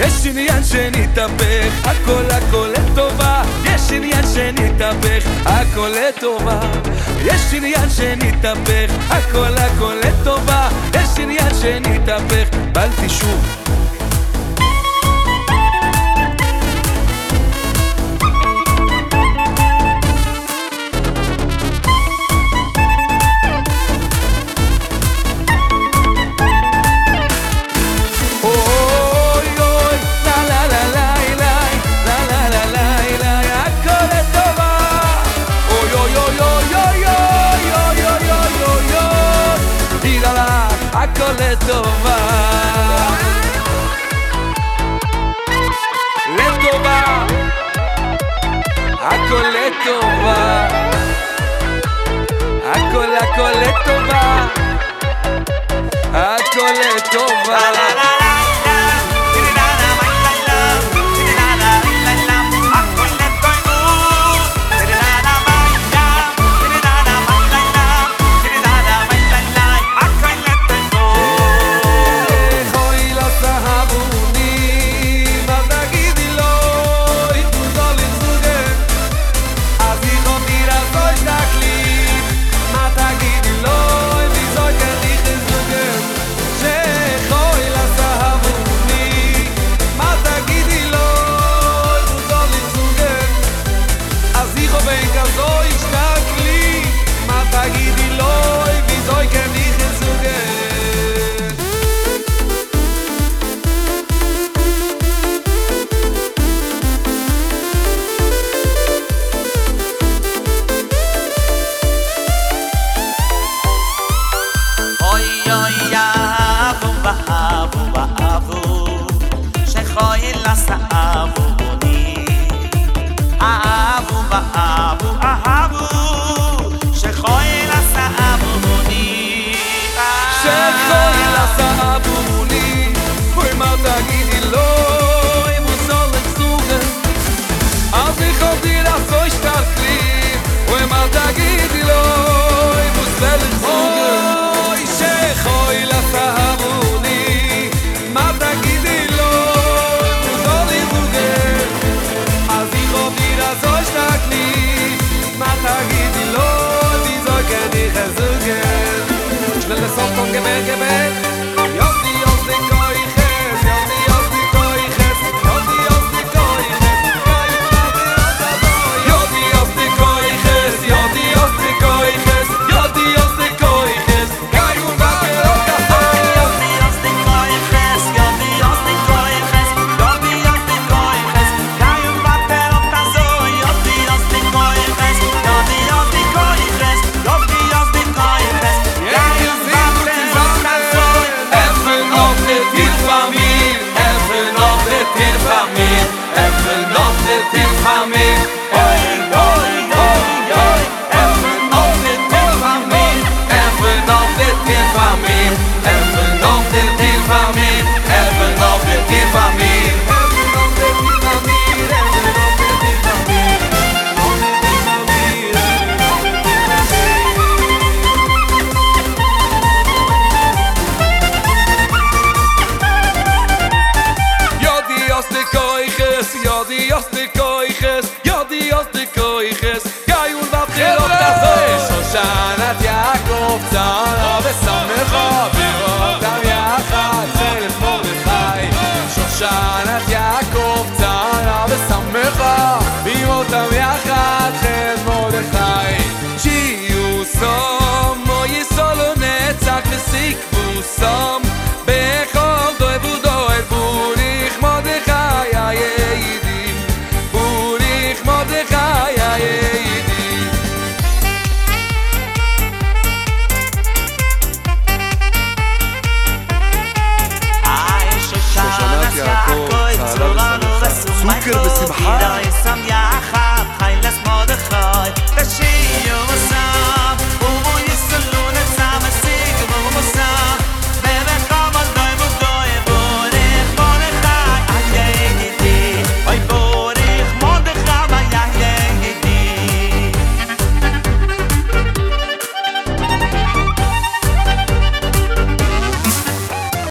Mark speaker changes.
Speaker 1: יש עניין שנתהפך, הכל הכל לטובה. יש עניין שנתהפך, הכל לטובה. יש עניין שנתהפך, הכל הכל לטובה. יש עניין שנתהפך, בל תשוב לטובה לטובה הכל לטובה הכל הכל לטובה הכל לטובה
Speaker 2: sa avu boni. Avu va Get back, get back. دارم به سامر خواب. cambiar.